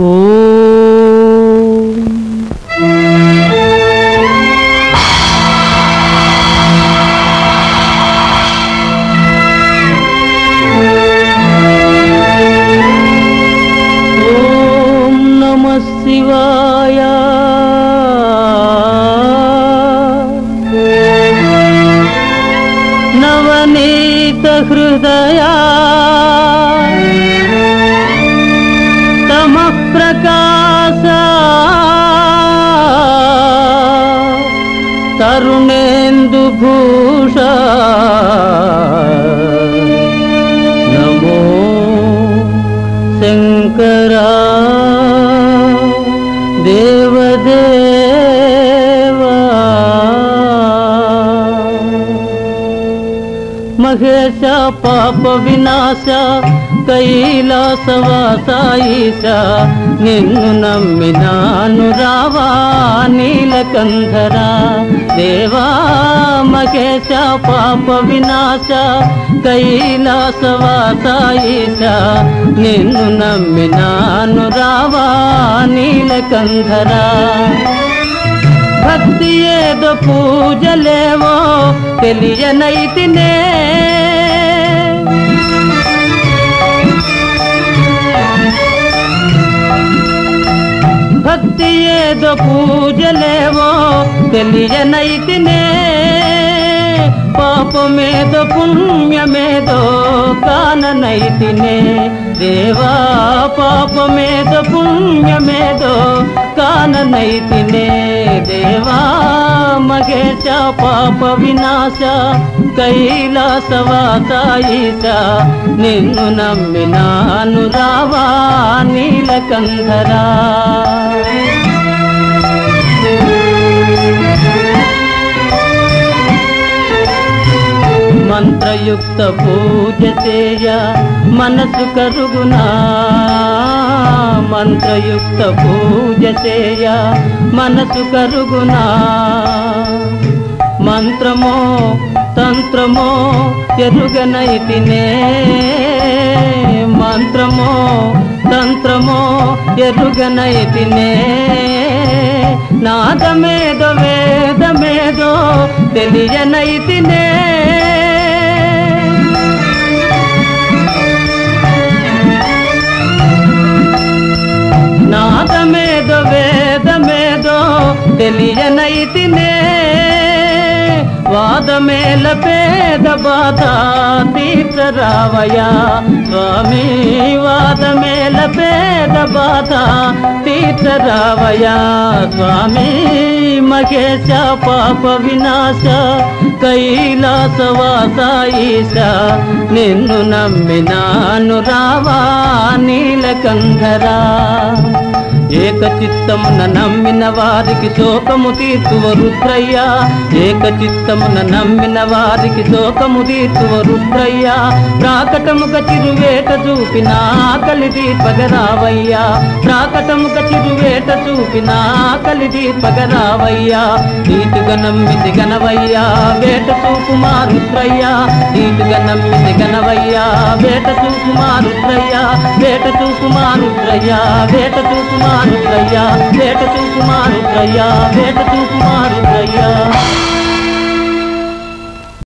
ఓం శివాయ. నవనీత హృదయా. तरुणमेन्दुभूष नमो शङ्करा। మహేశ పాప వినాశ కైలాసవాస నిన్ను నమ్మినాను రావా నీలకంధరా దేవా మహేశ పాప వినాశ కైలాసవాస నిన్ను నమ్మినాను రావా నీలకంధరా భక్తి ఏదో పూజలేమో తెలియనైతినే. భక్తి ఏదో పూజలేమో తెలియనైతినే. పాపమేదో పుణ్యమేదో కాననైతినే. దేవా పాపమేదో పుణ్యమేదో కాననైతినే. మగేశ పాప వినాశ కైలాసవాస ఈశ నిన్ను నమ్మినాను రావా నీలకంధరా మంత్రయుక్త పూజ చేయ మనసు కరుగునా. మంత్రయుక్త పూజ చేయ మనసు కరుగునా. మంత్రమో తంత్రమో ఎరుగనైతినే. మంత్రమో తంత్రమో ఎరుగనైతినే. నాదమేదో వేదమేదో తెలియనైతినే. నాదమేదో వేదమేదో తెలియనైతినే. వాదమేల పేద బాధ తీర్చరావయా స్వామి వాదమేల పేద బాధ తీర్చరావయా స్వామి మహేశ పాప వినాశ కైలాసవాస ఈశ నిన్ను నమ్మినాను రావా నీలకంధరా ఏక నమ్మిన వారికి శోకము తీర్చువ రుద్రయ్య. ఏక నమ్మిన వారికి శోకము తీర్చువ రుద్రయ్య. ప్రాకటముక చిరువేట చూపిన ఆకలి దీపగరావయ్యా. ప్రాకటముక చిరువేట చూపిన ఆకలి దీపగరావయ్యా. నీటుగా నమ్మిది గనవయ్యా వేట చూపు మా రుద్రయ్య. నీటుగా నమ్మితి గనవయ్యా వేట చూపు మా రుద్రయ్య. వేట చూపు మా రుద్రయ్య వేట చూపు మా మారుద్రయ్యా. వేట చూపు మారుద్రయ్యా. వేట చూపు మారుద్రయ్యా.